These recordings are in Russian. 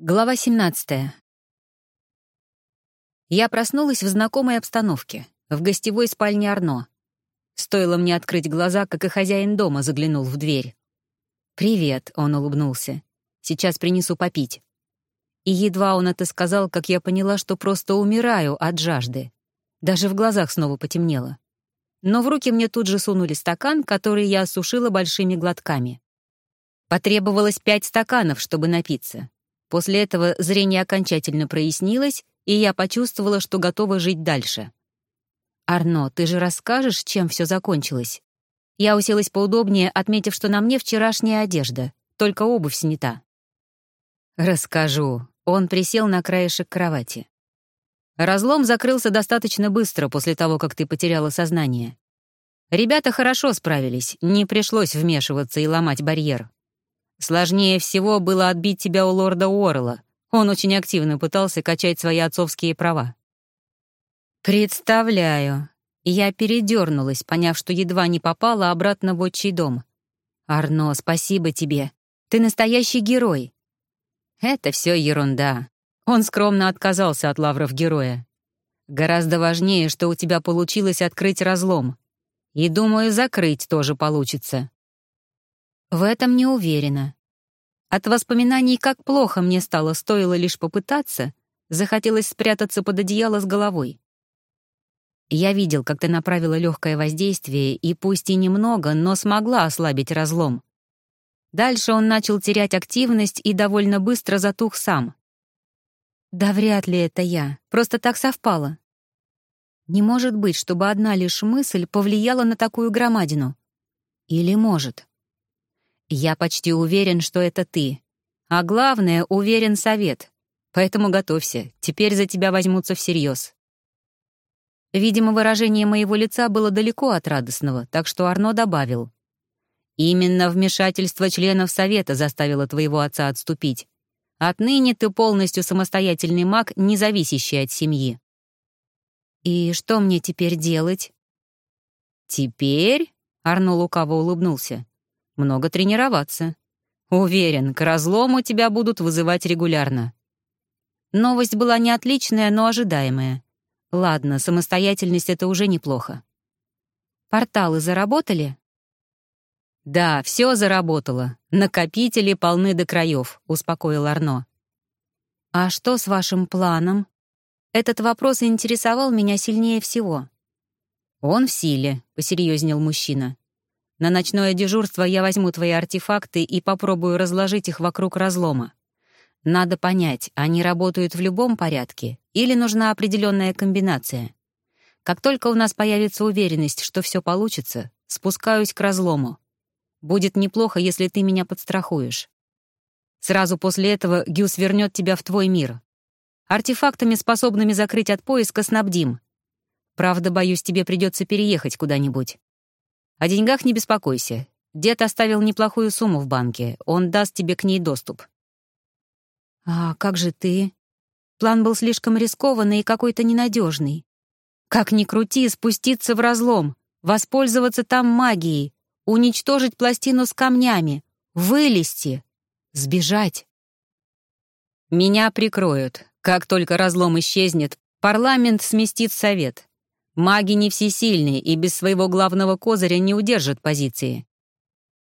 Глава 17. Я проснулась в знакомой обстановке, в гостевой спальне Арно. Стоило мне открыть глаза, как и хозяин дома заглянул в дверь. «Привет», — он улыбнулся. «Сейчас принесу попить». И едва он это сказал, как я поняла, что просто умираю от жажды. Даже в глазах снова потемнело. Но в руки мне тут же сунули стакан, который я осушила большими глотками. Потребовалось пять стаканов, чтобы напиться. После этого зрение окончательно прояснилось, и я почувствовала, что готова жить дальше. «Арно, ты же расскажешь, чем все закончилось?» Я уселась поудобнее, отметив, что на мне вчерашняя одежда, только обувь снята. «Расскажу». Он присел на краешек кровати. Разлом закрылся достаточно быстро после того, как ты потеряла сознание. Ребята хорошо справились, не пришлось вмешиваться и ломать барьер. Сложнее всего было отбить тебя у лорда Уоррелла. Он очень активно пытался качать свои отцовские права. «Представляю». Я передернулась, поняв, что едва не попала обратно в отчий дом. «Арно, спасибо тебе. Ты настоящий герой». «Это все ерунда». Он скромно отказался от лавров героя. «Гораздо важнее, что у тебя получилось открыть разлом. И, думаю, закрыть тоже получится. В этом не уверена. От воспоминаний, как плохо мне стало, стоило лишь попытаться, захотелось спрятаться под одеяло с головой. Я видел, как ты направила легкое воздействие, и пусть и немного, но смогла ослабить разлом. Дальше он начал терять активность и довольно быстро затух сам. Да вряд ли это я, просто так совпало. Не может быть, чтобы одна лишь мысль повлияла на такую громадину. Или может? Я почти уверен, что это ты. А главное, уверен совет. Поэтому готовься, теперь за тебя возьмутся всерьез. Видимо, выражение моего лица было далеко от радостного, так что Арно добавил. «Именно вмешательство членов Совета заставило твоего отца отступить. Отныне ты полностью самостоятельный маг, не зависящий от семьи». «И что мне теперь делать?» «Теперь?» — Арно лукаво улыбнулся много тренироваться. Уверен, к разлому тебя будут вызывать регулярно. Новость была не отличная, но ожидаемая. Ладно, самостоятельность — это уже неплохо. Порталы заработали? Да, все заработало. Накопители полны до краев, успокоил Арно. А что с вашим планом? Этот вопрос интересовал меня сильнее всего. Он в силе, посерьезнел мужчина. На ночное дежурство я возьму твои артефакты и попробую разложить их вокруг разлома. Надо понять, они работают в любом порядке или нужна определенная комбинация. Как только у нас появится уверенность, что все получится, спускаюсь к разлому. Будет неплохо, если ты меня подстрахуешь. Сразу после этого Гюс вернет тебя в твой мир. Артефактами, способными закрыть от поиска, снабдим. Правда, боюсь, тебе придется переехать куда-нибудь. О деньгах не беспокойся. Дед оставил неплохую сумму в банке. Он даст тебе к ней доступ. А как же ты? План был слишком рискованный и какой-то ненадежный. Как ни крути, спуститься в разлом, воспользоваться там магией, уничтожить пластину с камнями, вылезти, сбежать. Меня прикроют. Как только разлом исчезнет, парламент сместит совет. Маги не всесильны и без своего главного козыря не удержат позиции.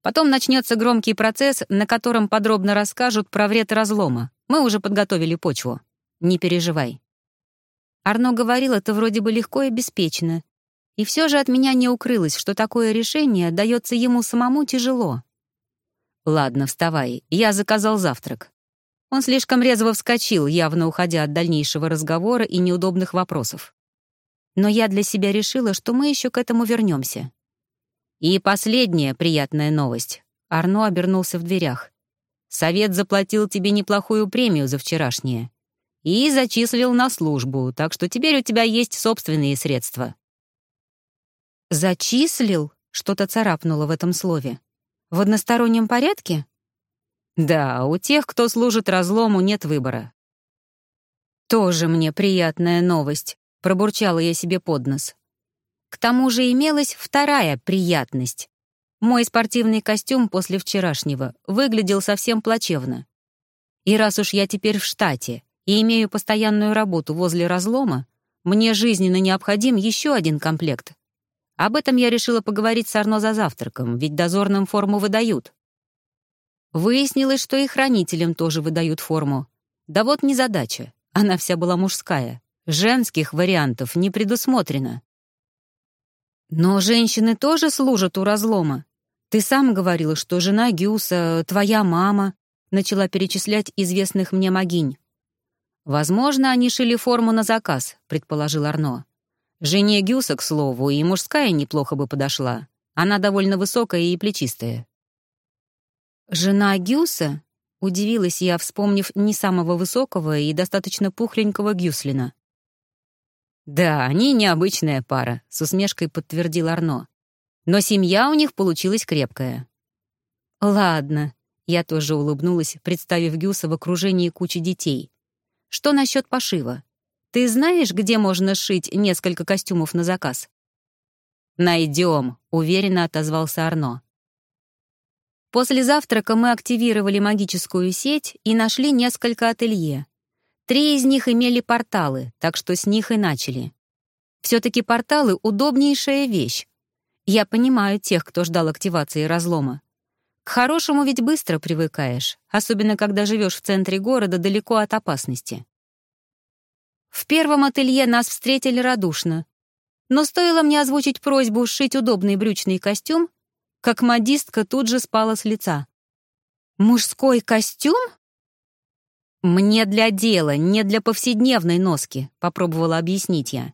Потом начнется громкий процесс, на котором подробно расскажут про вред разлома. Мы уже подготовили почву. Не переживай. Арно говорил это вроде бы легко и беспечно. И все же от меня не укрылось, что такое решение дается ему самому тяжело. «Ладно, вставай, я заказал завтрак». Он слишком резво вскочил, явно уходя от дальнейшего разговора и неудобных вопросов но я для себя решила, что мы еще к этому вернемся. И последняя приятная новость. Арно обернулся в дверях. Совет заплатил тебе неплохую премию за вчерашнее. И зачислил на службу, так что теперь у тебя есть собственные средства. «Зачислил?» — что-то царапнуло в этом слове. «В одностороннем порядке?» «Да, у тех, кто служит разлому, нет выбора». «Тоже мне приятная новость», — пробурчала я себе под нос. К тому же имелась вторая приятность. Мой спортивный костюм после вчерашнего выглядел совсем плачевно. И раз уж я теперь в штате и имею постоянную работу возле разлома, мне жизненно необходим еще один комплект. Об этом я решила поговорить с Арно за завтраком, ведь дозорным форму выдают. Выяснилось, что и хранителям тоже выдают форму. Да вот незадача, она вся была мужская. Женских вариантов не предусмотрено. Но женщины тоже служат у разлома. Ты сам говорил, что жена Гюса, твоя мама, начала перечислять известных мне могинь. «Возможно, они шили форму на заказ», — предположил Арно. «Жене Гюса, к слову, и мужская неплохо бы подошла. Она довольно высокая и плечистая». «Жена Гюса?» — удивилась я, вспомнив не самого высокого и достаточно пухленького Гюслина. «Да, они необычная пара», — с усмешкой подтвердил Арно. «Но семья у них получилась крепкая». «Ладно», я тоже улыбнулась, представив Гюса в окружении кучи детей. «Что насчет пошива? Ты знаешь, где можно сшить несколько костюмов на заказ?» «Найдем», — уверенно отозвался Арно. После завтрака мы активировали магическую сеть и нашли несколько ателье. Три из них имели порталы, так что с них и начали. Все-таки порталы — удобнейшая вещь. Я понимаю тех, кто ждал активации разлома. К хорошему ведь быстро привыкаешь, особенно когда живешь в центре города далеко от опасности. В первом ателье нас встретили радушно. Но стоило мне озвучить просьбу сшить удобный брючный костюм, как модистка тут же спала с лица. «Мужской костюм?» «Мне для дела, не для повседневной носки», — попробовала объяснить я.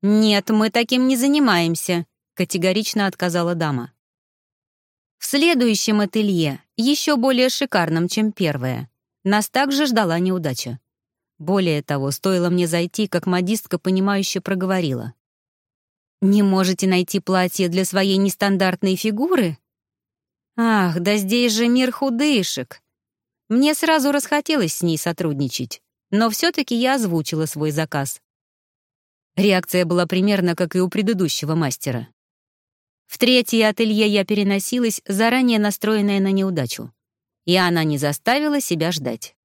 «Нет, мы таким не занимаемся», — категорично отказала дама. В следующем ателье, еще более шикарном, чем первое, нас также ждала неудача. Более того, стоило мне зайти, как модистка, понимающе проговорила. «Не можете найти платье для своей нестандартной фигуры?» «Ах, да здесь же мир худышек!» Мне сразу расхотелось с ней сотрудничать, но все-таки я озвучила свой заказ. Реакция была примерно как и у предыдущего мастера. В третье ателье я переносилась, заранее настроенная на неудачу. И она не заставила себя ждать.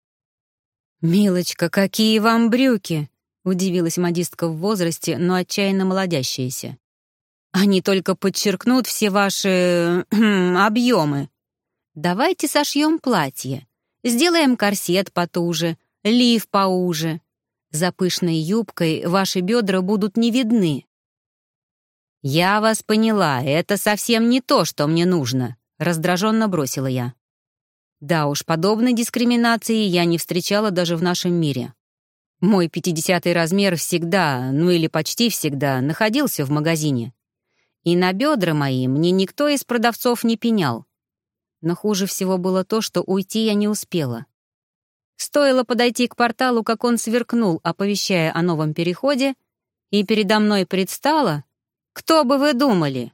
«Милочка, какие вам брюки!» — удивилась модистка в возрасте, но отчаянно молодящаяся. «Они только подчеркнут все ваши... объемы. Давайте сошьем платье, сделаем корсет потуже, лиф поуже. За пышной юбкой ваши бедра будут не видны, «Я вас поняла, это совсем не то, что мне нужно», — раздраженно бросила я. Да уж, подобной дискриминации я не встречала даже в нашем мире. Мой пятидесятый размер всегда, ну или почти всегда, находился в магазине. И на бедра мои мне никто из продавцов не пенял. Но хуже всего было то, что уйти я не успела. Стоило подойти к порталу, как он сверкнул, оповещая о новом переходе, и передо мной предстала кто бы вы думали?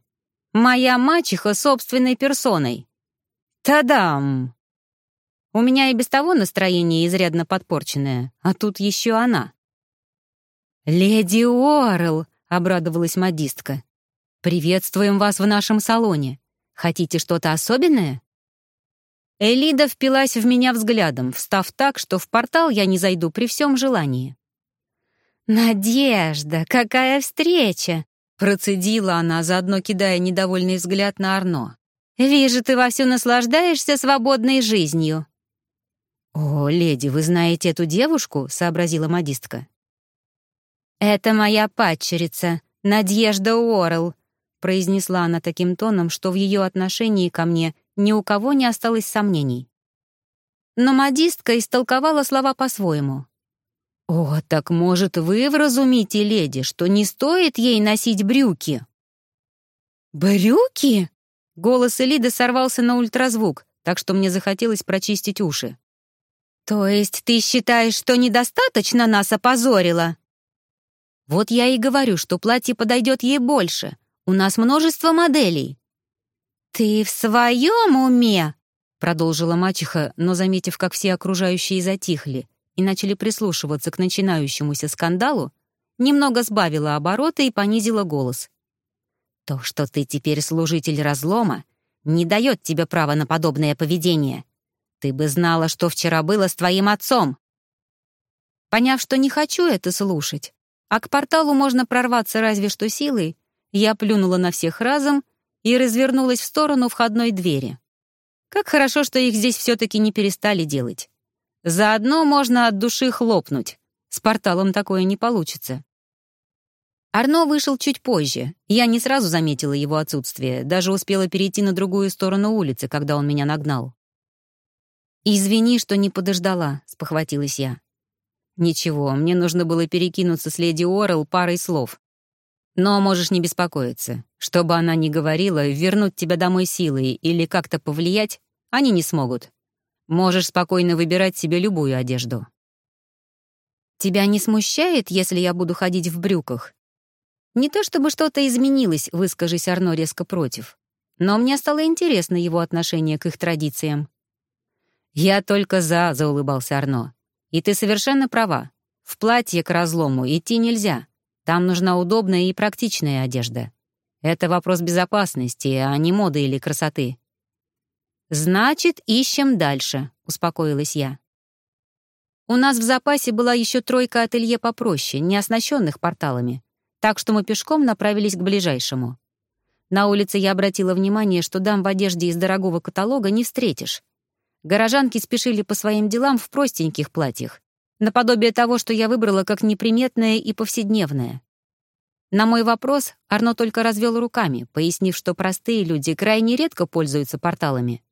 Моя мачеха собственной персоной. Тадам! У меня и без того настроение изрядно подпорченное, а тут еще она. «Леди Уоррелл!» — обрадовалась модистка. «Приветствуем вас в нашем салоне. Хотите что-то особенное?» Элида впилась в меня взглядом, встав так, что в портал я не зайду при всем желании. «Надежда, какая встреча!» Процедила она, заодно кидая недовольный взгляд на Арно. «Вижу, ты вовсю наслаждаешься свободной жизнью». «О, леди, вы знаете эту девушку?» — сообразила модистка. «Это моя падчерица, Надежда Уоррелл», — произнесла она таким тоном, что в ее отношении ко мне ни у кого не осталось сомнений. Но модистка истолковала слова по-своему. «О, так, может, вы вразумите леди, что не стоит ей носить брюки?» «Брюки?» Голос Элиды сорвался на ультразвук, так что мне захотелось прочистить уши. «То есть ты считаешь, что недостаточно нас опозорила?» «Вот я и говорю, что платье подойдет ей больше. У нас множество моделей». «Ты в своем уме?» — продолжила мачеха, но, заметив, как все окружающие затихли, и начали прислушиваться к начинающемуся скандалу, немного сбавила обороты и понизила голос. «То, что ты теперь служитель разлома, не дает тебе права на подобное поведение. Ты бы знала, что вчера было с твоим отцом!» Поняв, что не хочу это слушать, а к порталу можно прорваться разве что силой, я плюнула на всех разом и развернулась в сторону входной двери. Как хорошо, что их здесь все-таки не перестали делать. Заодно можно от души хлопнуть. С порталом такое не получится. Арно вышел чуть позже. Я не сразу заметила его отсутствие, даже успела перейти на другую сторону улицы, когда он меня нагнал. «Извини, что не подождала», — спохватилась я. «Ничего, мне нужно было перекинуться с леди Орел парой слов. Но можешь не беспокоиться. Что бы она ни говорила, вернуть тебя домой силой или как-то повлиять они не смогут. Можешь спокойно выбирать себе любую одежду». «Тебя не смущает, если я буду ходить в брюках?» Не то чтобы что-то изменилось, выскажись Арно резко против. Но мне стало интересно его отношение к их традициям. «Я только за», — заулыбался Арно. «И ты совершенно права. В платье к разлому идти нельзя. Там нужна удобная и практичная одежда. Это вопрос безопасности, а не моды или красоты». «Значит, ищем дальше», — успокоилась я. У нас в запасе была еще тройка ателье попроще, не оснащенных порталами, так что мы пешком направились к ближайшему. На улице я обратила внимание, что дам в одежде из дорогого каталога не встретишь. Горожанки спешили по своим делам в простеньких платьях, наподобие того, что я выбрала как неприметное и повседневное. На мой вопрос Арно только развел руками, пояснив, что простые люди крайне редко пользуются порталами.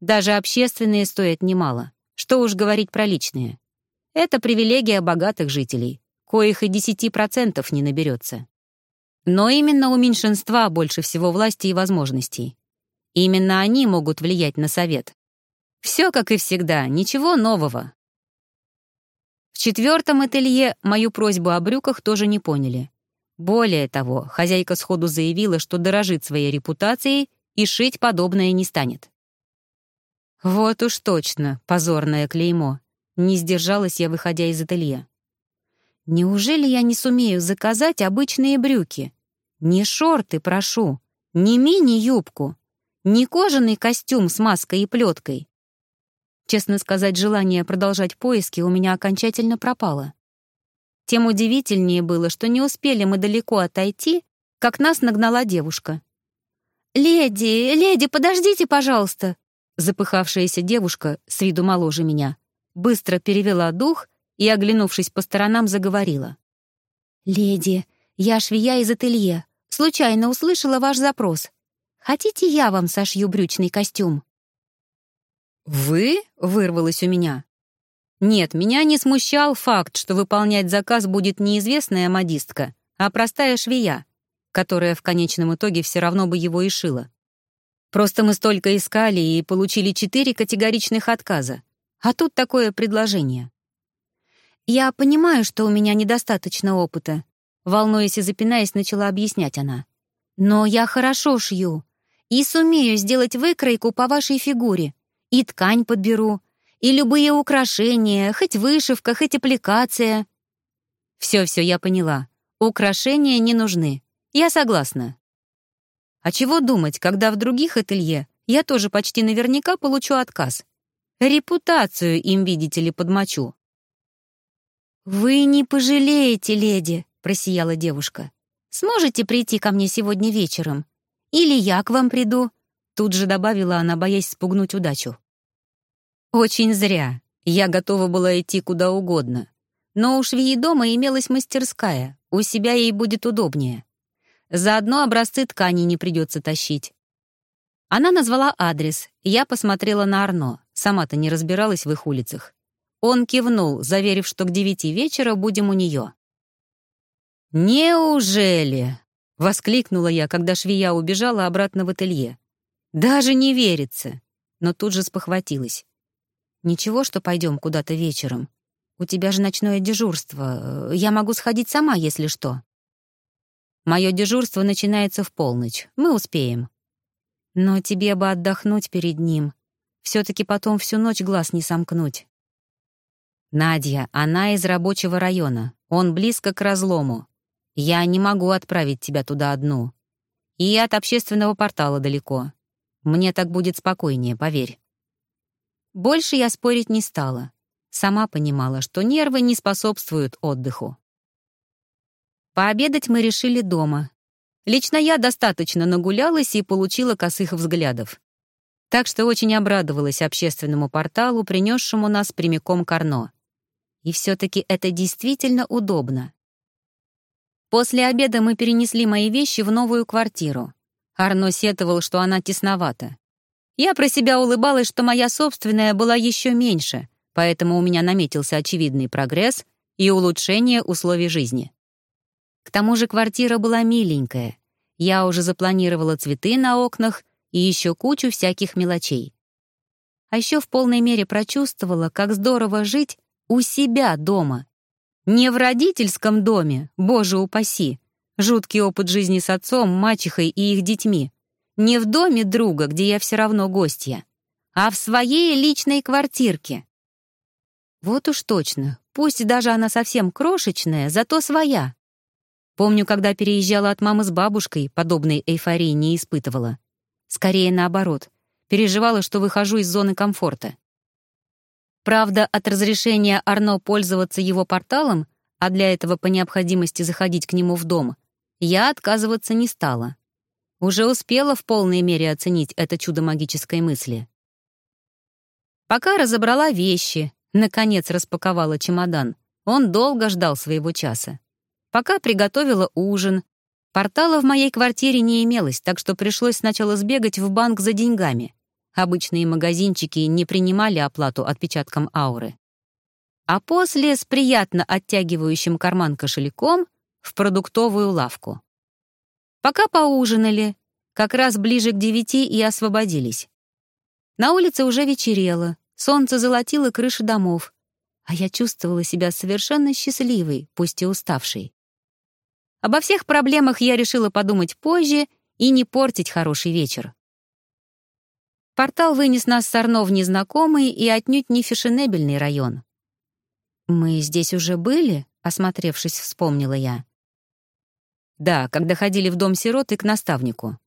Даже общественные стоят немало, что уж говорить про личные. Это привилегия богатых жителей коих и 10% не наберется. Но именно у меньшинства больше всего власти и возможностей. Именно они могут влиять на совет. Все как и всегда, ничего нового. В четвертом ателье мою просьбу о брюках тоже не поняли. Более того, хозяйка сходу заявила, что дорожит своей репутацией и шить подобное не станет. Вот уж точно, позорное клеймо. Не сдержалась я, выходя из ателье. Неужели я не сумею заказать обычные брюки? Не шорты, прошу, не мини-юбку, не кожаный костюм с маской и плеткой. Честно сказать, желание продолжать поиски у меня окончательно пропало. Тем удивительнее было, что не успели мы далеко отойти, как нас нагнала девушка. «Леди, леди, подождите, пожалуйста!» Запыхавшаяся девушка, с виду моложе меня, быстро перевела дух и, оглянувшись по сторонам, заговорила. «Леди, я швея из ателье. Случайно услышала ваш запрос. Хотите, я вам сошью брючный костюм?» «Вы?» — вырвалось у меня. Нет, меня не смущал факт, что выполнять заказ будет неизвестная модистка, а простая швея, которая в конечном итоге все равно бы его и шила. Просто мы столько искали и получили четыре категоричных отказа. А тут такое предложение. «Я понимаю, что у меня недостаточно опыта», — волнуясь и запинаясь, начала объяснять она. «Но я хорошо шью и сумею сделать выкройку по вашей фигуре, и ткань подберу, и любые украшения, хоть вышивка, хоть аппликация». «Все-все, я поняла. Украшения не нужны. Я согласна». А чего думать, когда в других ателье я тоже почти наверняка получу отказ? Репутацию им, видите ли, подмочу. «Вы не пожалеете, леди», — просияла девушка. «Сможете прийти ко мне сегодня вечером? Или я к вам приду?» Тут же добавила она, боясь спугнуть удачу. «Очень зря. Я готова была идти куда угодно. Но у швеи дома имелась мастерская, у себя ей будет удобнее. Заодно образцы тканей не придется тащить». Она назвала адрес, я посмотрела на Арно, сама-то не разбиралась в их улицах. Он кивнул, заверив, что к девяти вечера будем у нее. «Неужели?» — воскликнула я, когда швея убежала обратно в ателье. «Даже не верится!» Но тут же спохватилась. «Ничего, что пойдем куда-то вечером. У тебя же ночное дежурство. Я могу сходить сама, если что». «Мое дежурство начинается в полночь. Мы успеем». «Но тебе бы отдохнуть перед ним. Все-таки потом всю ночь глаз не сомкнуть». «Надя, она из рабочего района. Он близко к разлому. Я не могу отправить тебя туда одну. И от общественного портала далеко. Мне так будет спокойнее, поверь». Больше я спорить не стала. Сама понимала, что нервы не способствуют отдыху. Пообедать мы решили дома. Лично я достаточно нагулялась и получила косых взглядов. Так что очень обрадовалась общественному порталу, принесшему нас прямиком к Арно. И все-таки это действительно удобно. После обеда мы перенесли мои вещи в новую квартиру. Арно сетовал, что она тесновата. Я про себя улыбалась, что моя собственная была еще меньше, поэтому у меня наметился очевидный прогресс и улучшение условий жизни. К тому же квартира была миленькая. Я уже запланировала цветы на окнах и еще кучу всяких мелочей. А еще в полной мере прочувствовала, как здорово жить у себя дома. Не в родительском доме, боже упаси. Жуткий опыт жизни с отцом, мачехой и их детьми. Не в доме друга, где я все равно гостья, а в своей личной квартирке. Вот уж точно, пусть даже она совсем крошечная, зато своя. Помню, когда переезжала от мамы с бабушкой, подобной эйфории не испытывала. Скорее наоборот, переживала, что выхожу из зоны комфорта. Правда, от разрешения Арно пользоваться его порталом, а для этого по необходимости заходить к нему в дом, я отказываться не стала. Уже успела в полной мере оценить это чудо магической мысли. Пока разобрала вещи, наконец распаковала чемодан, он долго ждал своего часа. Пока приготовила ужин. Портала в моей квартире не имелось, так что пришлось сначала сбегать в банк за деньгами. Обычные магазинчики не принимали оплату отпечатком ауры. А после с приятно оттягивающим карман кошельком в продуктовую лавку. Пока поужинали, как раз ближе к девяти и освободились. На улице уже вечерело, солнце золотило крыши домов, а я чувствовала себя совершенно счастливой, пусть и уставшей. Обо всех проблемах я решила подумать позже и не портить хороший вечер. Портал вынес нас с Арно в незнакомый и отнюдь не фешенебельный район. «Мы здесь уже были?» — осмотревшись, вспомнила я. «Да, когда ходили в дом сироты к наставнику».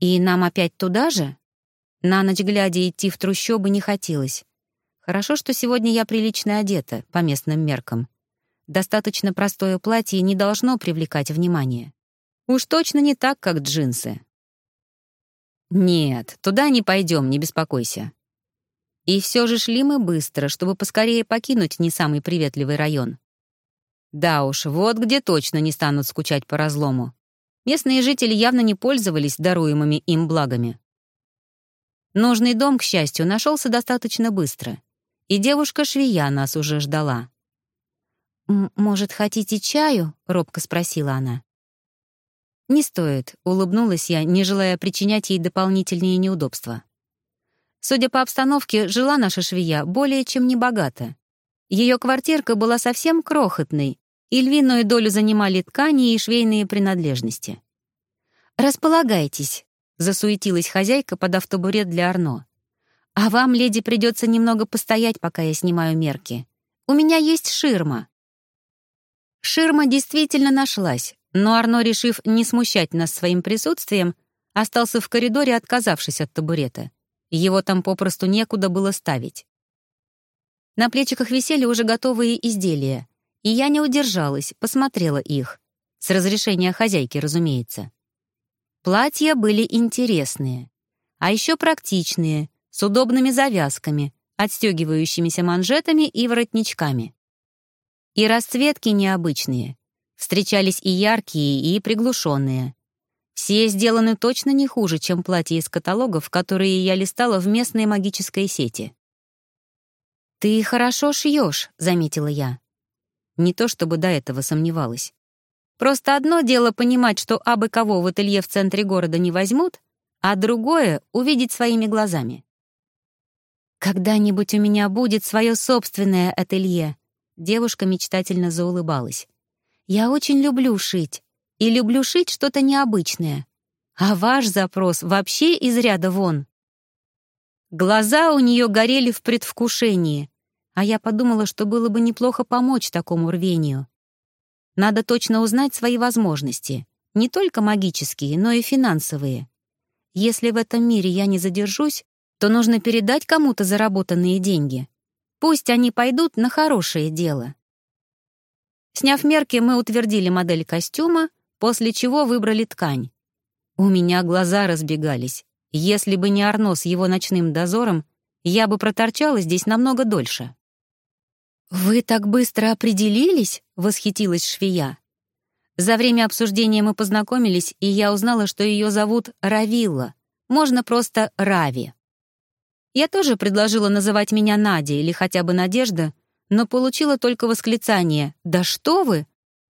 «И нам опять туда же?» На ночь глядя идти в трущобы не хотелось. Хорошо, что сегодня я прилично одета, по местным меркам. Достаточно простое платье не должно привлекать внимание. Уж точно не так, как джинсы. Нет, туда не пойдем, не беспокойся. И все же шли мы быстро, чтобы поскорее покинуть не самый приветливый район. Да уж, вот где точно не станут скучать по разлому. Местные жители явно не пользовались даруемыми им благами. Нужный дом, к счастью, нашелся достаточно быстро, и девушка-швея нас уже ждала. «Может, хотите чаю?» — робко спросила она. «Не стоит», — улыбнулась я, не желая причинять ей дополнительные неудобства. Судя по обстановке, жила наша швея более чем небогато. Ее квартирка была совсем крохотной, и львиную долю занимали ткани и швейные принадлежности. «Располагайтесь», — засуетилась хозяйка, подав табурет для Арно. «А вам, леди, придется немного постоять, пока я снимаю мерки. У меня есть ширма». Ширма действительно нашлась, но Арно, решив не смущать нас своим присутствием, остался в коридоре, отказавшись от табурета. Его там попросту некуда было ставить. На плечиках висели уже готовые изделия, и я не удержалась, посмотрела их. С разрешения хозяйки, разумеется. Платья были интересные, а еще практичные, с удобными завязками, отстегивающимися манжетами и воротничками. И расцветки необычные. Встречались и яркие, и приглушенные. Все сделаны точно не хуже, чем платья из каталогов, которые я листала в местной магической сети. «Ты хорошо шьешь», — заметила я. Не то чтобы до этого сомневалась. Просто одно дело понимать, что абы кого в ателье в центре города не возьмут, а другое — увидеть своими глазами. «Когда-нибудь у меня будет свое собственное ателье», Девушка мечтательно заулыбалась. «Я очень люблю шить. И люблю шить что-то необычное. А ваш запрос вообще из ряда вон». Глаза у нее горели в предвкушении, а я подумала, что было бы неплохо помочь такому рвению. Надо точно узнать свои возможности, не только магические, но и финансовые. Если в этом мире я не задержусь, то нужно передать кому-то заработанные деньги. Пусть они пойдут на хорошее дело. Сняв мерки, мы утвердили модель костюма, после чего выбрали ткань. У меня глаза разбегались. Если бы не Арно с его ночным дозором, я бы проторчала здесь намного дольше. «Вы так быстро определились?» — восхитилась швея. За время обсуждения мы познакомились, и я узнала, что ее зовут Равилла. Можно просто Рави. Я тоже предложила называть меня Надя или хотя бы Надежда, но получила только восклицание «Да что вы!»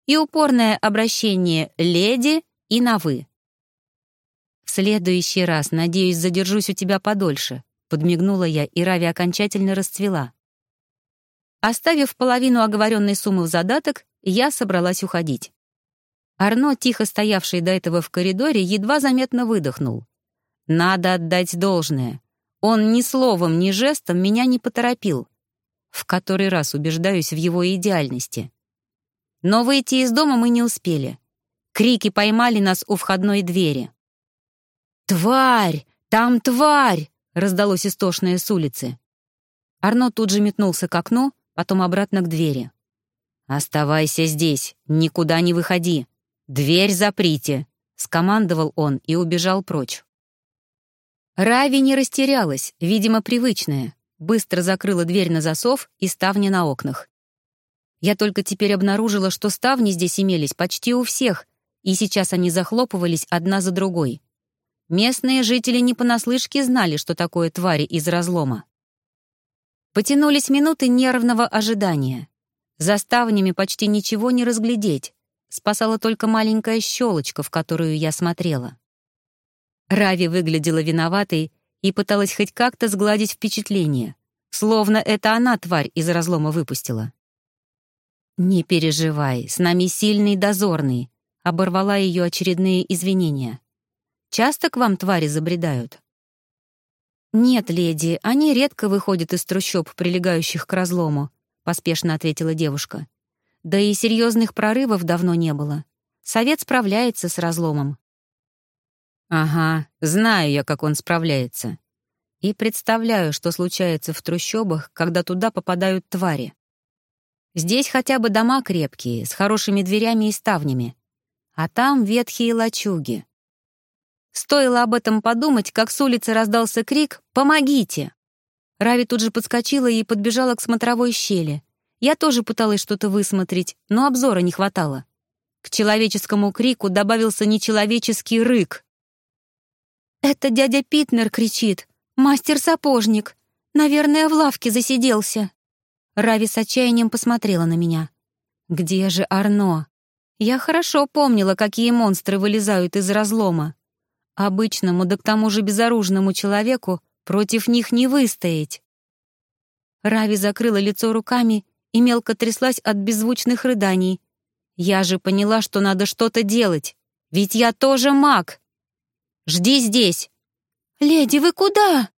и упорное обращение «леди» и «на вы». «В следующий раз, надеюсь, задержусь у тебя подольше», — подмигнула я, и Рави окончательно расцвела. Оставив половину оговоренной суммы в задаток, я собралась уходить. Арно, тихо стоявший до этого в коридоре, едва заметно выдохнул. Надо отдать должное. Он ни словом, ни жестом меня не поторопил. В который раз убеждаюсь в его идеальности. Но выйти из дома мы не успели. Крики поймали нас у входной двери. «Тварь! Там тварь!» — раздалось истошное с улицы. Арно тут же метнулся к окну, потом обратно к двери. «Оставайся здесь, никуда не выходи. Дверь заприте!» — скомандовал он и убежал прочь. Рави не растерялась, видимо, привычная. Быстро закрыла дверь на засов и ставни на окнах. Я только теперь обнаружила, что ставни здесь имелись почти у всех, и сейчас они захлопывались одна за другой. Местные жители не понаслышке знали, что такое твари из разлома. Потянулись минуты нервного ожидания. За ставнями почти ничего не разглядеть. Спасала только маленькая щелочка, в которую я смотрела. Рави выглядела виноватой и пыталась хоть как-то сгладить впечатление, словно это она тварь из разлома выпустила. «Не переживай, с нами сильный дозорный», — оборвала ее очередные извинения. «Часто к вам твари забредают?» «Нет, леди, они редко выходят из трущоб, прилегающих к разлому», — поспешно ответила девушка. «Да и серьезных прорывов давно не было. Совет справляется с разломом». «Ага, знаю я, как он справляется. И представляю, что случается в трущобах, когда туда попадают твари. Здесь хотя бы дома крепкие, с хорошими дверями и ставнями. А там ветхие лачуги. Стоило об этом подумать, как с улицы раздался крик «Помогите!». Рави тут же подскочила и подбежала к смотровой щели. Я тоже пыталась что-то высмотреть, но обзора не хватало. К человеческому крику добавился нечеловеческий рык. «Это дядя Питнер кричит. Мастер-сапожник. Наверное, в лавке засиделся». Рави с отчаянием посмотрела на меня. «Где же Арно?» Я хорошо помнила, какие монстры вылезают из разлома. Обычному, да к тому же безоружному человеку против них не выстоять. Рави закрыла лицо руками и мелко тряслась от беззвучных рыданий. Я же поняла, что надо что-то делать, ведь я тоже маг. «Жди здесь!» «Леди, вы куда?»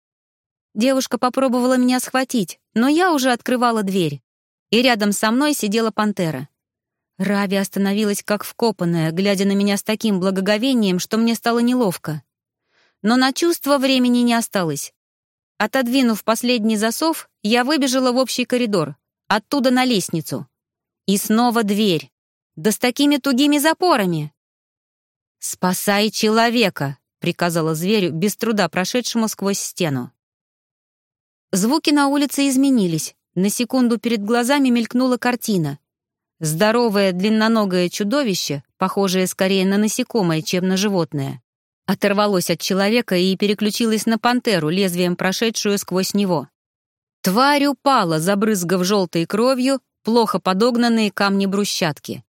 Девушка попробовала меня схватить, но я уже открывала дверь. И рядом со мной сидела пантера. Рави остановилась как вкопанная, глядя на меня с таким благоговением, что мне стало неловко. Но на чувство времени не осталось. Отодвинув последний засов, я выбежала в общий коридор, оттуда на лестницу. И снова дверь. Да с такими тугими запорами. «Спасай человека!» — приказала зверю, без труда прошедшему сквозь стену. Звуки на улице изменились. На секунду перед глазами мелькнула картина. Здоровое длинноногое чудовище, похожее скорее на насекомое, чем на животное, оторвалось от человека и переключилось на пантеру, лезвием прошедшую сквозь него. Тварь упала, забрызгав желтой кровью плохо подогнанные камни брусчатки.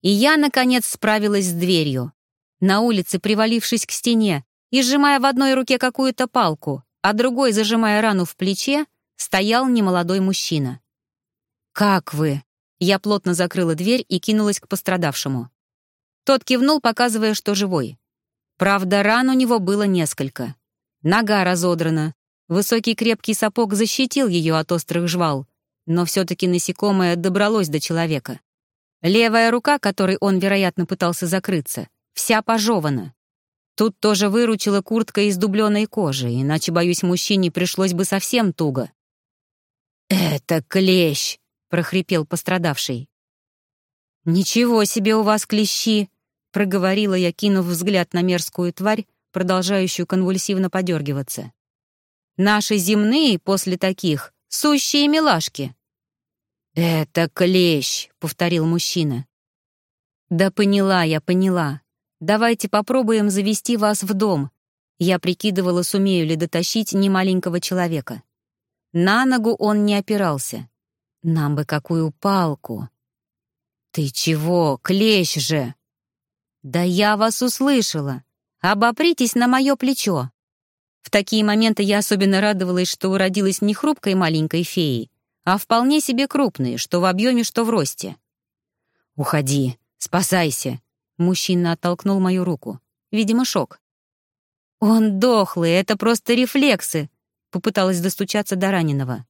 И я, наконец, справилась с дверью. На улице, привалившись к стене и сжимая в одной руке какую-то палку, а другой, зажимая рану в плече, стоял немолодой мужчина. «Как вы?» Я плотно закрыла дверь и кинулась к пострадавшему. Тот кивнул, показывая, что живой. Правда, ран у него было несколько. Нога разодрана. Высокий крепкий сапог защитил ее от острых жвал, но все-таки насекомое добралось до человека. Левая рука, которой он, вероятно, пытался закрыться, вся пожевана. Тут тоже выручила куртка из дубленой кожи, иначе, боюсь, мужчине пришлось бы совсем туго. «Это клещ!» — прохрипел пострадавший. «Ничего себе у вас клещи!» — проговорила я, кинув взгляд на мерзкую тварь, продолжающую конвульсивно подергиваться. «Наши земные после таких — сущие милашки!» «Это клещ!» — повторил мужчина. «Да поняла я, поняла. Давайте попробуем завести вас в дом». Я прикидывала, сумею ли дотащить немаленького человека. На ногу он не опирался. Нам бы какую палку. «Ты чего, клещ же?» «Да я вас услышала. Обопритесь на мое плечо». В такие моменты я особенно радовалась, что уродилась не хрупкой маленькой феей, а вполне себе крупной, что в объеме, что в росте. «Уходи, спасайся!» Мужчина оттолкнул мою руку. Видимо, шок. «Он дохлый, это просто рефлексы!» Попыталась достучаться до раненого.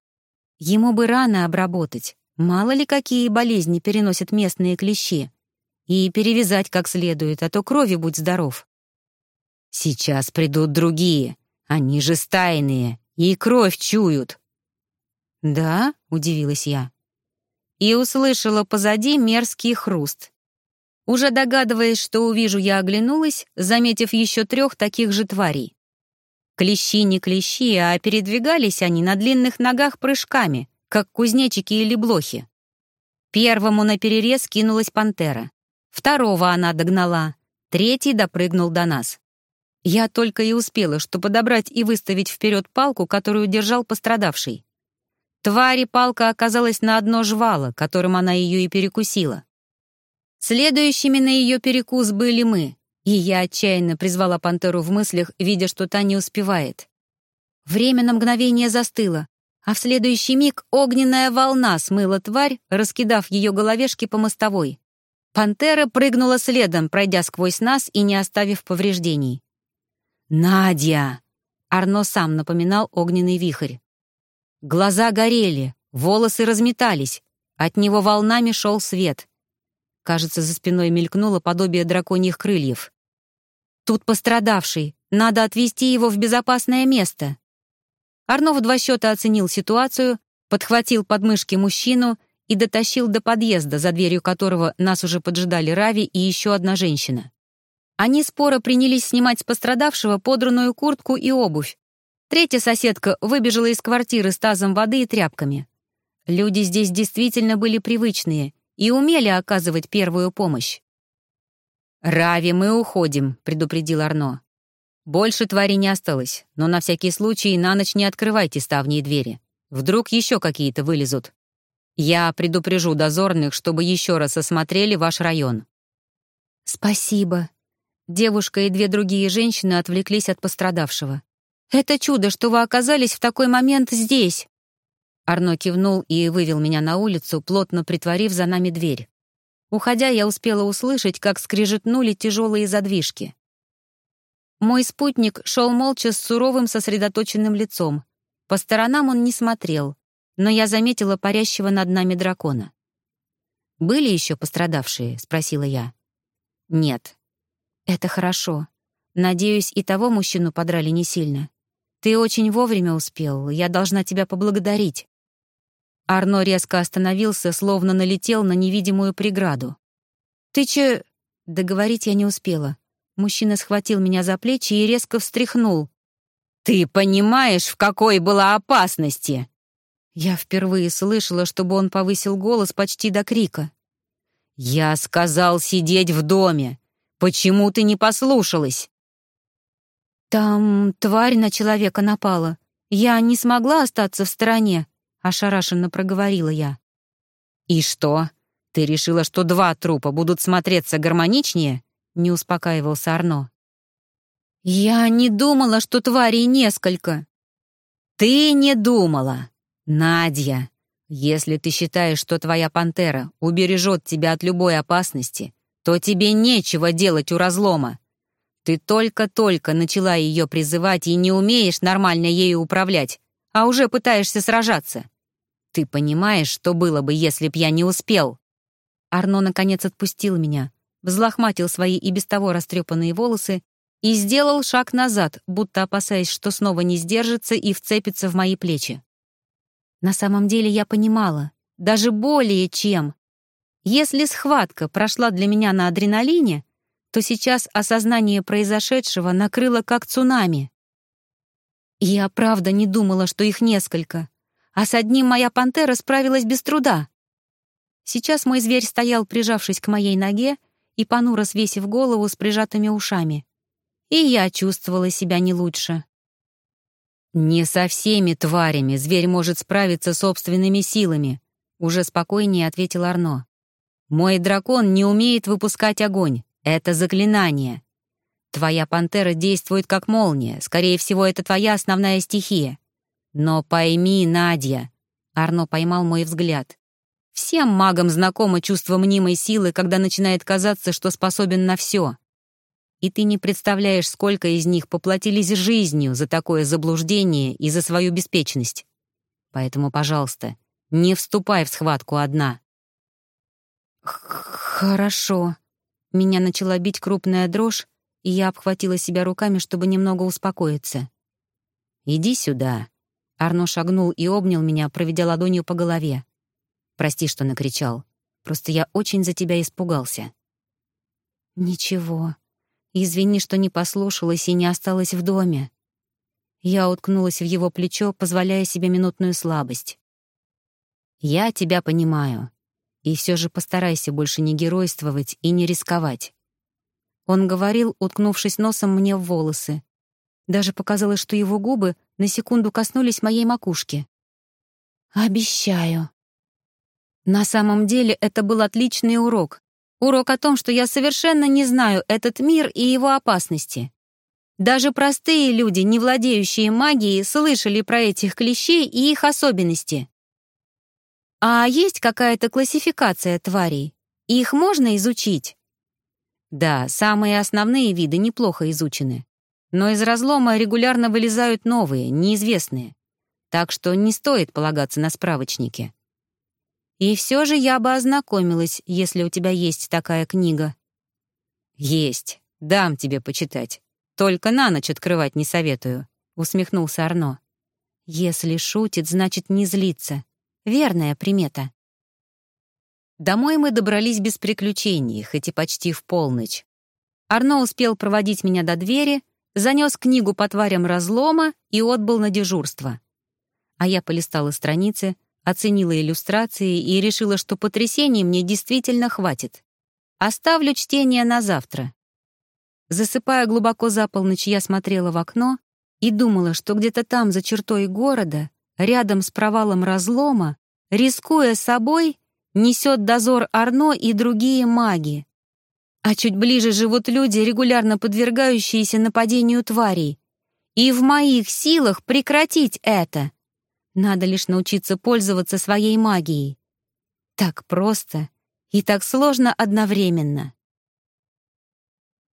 Ему бы рано обработать. Мало ли какие болезни переносят местные клещи. И перевязать как следует, а то крови будь здоров. Сейчас придут другие. Они же стайные и кровь чуют. «Да?» — удивилась я. И услышала позади мерзкий хруст. Уже догадываясь, что увижу, я оглянулась, заметив еще трех таких же тварей. Клещи не клещи, а передвигались они на длинных ногах прыжками, как кузнечики или блохи. Первому на перерез кинулась пантера. Второго она догнала. Третий допрыгнул до нас. Я только и успела, что подобрать и выставить вперед палку, которую держал пострадавший. Твари палка оказалась на одно жвало, которым она ее и перекусила. Следующими на ее перекус были мы, и я отчаянно призвала пантеру в мыслях, видя, что та не успевает. Время на мгновение застыло, а в следующий миг огненная волна смыла тварь, раскидав ее головешки по мостовой. Пантера прыгнула следом, пройдя сквозь нас и не оставив повреждений. «Надя!» — Арно сам напоминал огненный вихрь. Глаза горели, волосы разметались, от него волнами шел свет. Кажется, за спиной мелькнуло подобие драконьих крыльев. «Тут пострадавший, надо отвезти его в безопасное место», Арно в два счета оценил ситуацию, подхватил подмышки мужчину и дотащил до подъезда, за дверью которого нас уже поджидали Рави и еще одна женщина. Они споро принялись снимать с пострадавшего подранную куртку и обувь. Третья соседка выбежала из квартиры с тазом воды и тряпками. Люди здесь действительно были привычные и умели оказывать первую помощь. «Рави, мы уходим», — предупредил Арно. Больше твари не осталось, но на всякий случай на ночь не открывайте ставни и двери. Вдруг еще какие-то вылезут. Я предупрежу дозорных, чтобы еще раз осмотрели ваш район». «Спасибо». Девушка и две другие женщины отвлеклись от пострадавшего. «Это чудо, что вы оказались в такой момент здесь!» Арно кивнул и вывел меня на улицу, плотно притворив за нами дверь. Уходя, я успела услышать, как скрижетнули тяжелые задвижки. Мой спутник шел молча с суровым сосредоточенным лицом. По сторонам он не смотрел, но я заметила парящего над нами дракона. «Были еще пострадавшие?» — спросила я. «Нет». «Это хорошо. Надеюсь, и того мужчину подрали не сильно. Ты очень вовремя успел, я должна тебя поблагодарить». Арно резко остановился, словно налетел на невидимую преграду. «Ты че...» Договорить я не успела. Мужчина схватил меня за плечи и резко встряхнул. «Ты понимаешь, в какой была опасности?» Я впервые слышала, чтобы он повысил голос почти до крика. «Я сказал сидеть в доме. Почему ты не послушалась?» «Там тварь на человека напала. Я не смогла остаться в стороне», — ошарашенно проговорила я. «И что? Ты решила, что два трупа будут смотреться гармоничнее?» — не успокаивался Арно. «Я не думала, что тварей несколько». «Ты не думала. Надя, если ты считаешь, что твоя пантера убережет тебя от любой опасности, то тебе нечего делать у разлома. Ты только-только начала ее призывать и не умеешь нормально ею управлять, а уже пытаешься сражаться. Ты понимаешь, что было бы, если б я не успел?» Арно наконец отпустил меня, взлохматил свои и без того растрепанные волосы и сделал шаг назад, будто опасаясь, что снова не сдержится и вцепится в мои плечи. На самом деле я понимала, даже более чем. Если схватка прошла для меня на адреналине, то сейчас осознание произошедшего накрыло как цунами. Я правда не думала, что их несколько, а с одним моя пантера справилась без труда. Сейчас мой зверь стоял, прижавшись к моей ноге и понуро свесив голову с прижатыми ушами. И я чувствовала себя не лучше. «Не со всеми тварями зверь может справиться собственными силами», уже спокойнее ответил Арно. «Мой дракон не умеет выпускать огонь. Это заклинание. Твоя пантера действует как молния. Скорее всего, это твоя основная стихия. Но пойми, Надя...» Арно поймал мой взгляд. Всем магам знакомо чувство мнимой силы, когда начинает казаться, что способен на все. И ты не представляешь, сколько из них поплатились жизнью за такое заблуждение и за свою беспечность. Поэтому, пожалуйста, не вступай в схватку одна. Хорошо. Меня начала бить крупная дрожь, и я обхватила себя руками, чтобы немного успокоиться. «Иди сюда». Арно шагнул и обнял меня, проведя ладонью по голове. Прости, что накричал. Просто я очень за тебя испугался». «Ничего. Извини, что не послушалась и не осталась в доме». Я уткнулась в его плечо, позволяя себе минутную слабость. «Я тебя понимаю. И все же постарайся больше не геройствовать и не рисковать». Он говорил, уткнувшись носом мне в волосы. Даже показалось, что его губы на секунду коснулись моей макушки. «Обещаю». На самом деле это был отличный урок. Урок о том, что я совершенно не знаю этот мир и его опасности. Даже простые люди, не владеющие магией, слышали про этих клещей и их особенности. А есть какая-то классификация тварей? Их можно изучить? Да, самые основные виды неплохо изучены. Но из разлома регулярно вылезают новые, неизвестные. Так что не стоит полагаться на справочники. И все же я бы ознакомилась, если у тебя есть такая книга. Есть. Дам тебе почитать. Только на ночь открывать не советую, усмехнулся Арно. Если шутит, значит не злится. Верная примета. Домой мы добрались без приключений, хоть и почти в полночь. Арно успел проводить меня до двери, занес книгу по тварям разлома и отбыл на дежурство. А я полистала страницы, оценила иллюстрации и решила, что потрясений мне действительно хватит. Оставлю чтение на завтра. Засыпая глубоко за полночь, я смотрела в окно и думала, что где-то там, за чертой города, рядом с провалом разлома, рискуя собой, несет дозор Арно и другие маги. А чуть ближе живут люди, регулярно подвергающиеся нападению тварей. И в моих силах прекратить это. Надо лишь научиться пользоваться своей магией. Так просто и так сложно одновременно.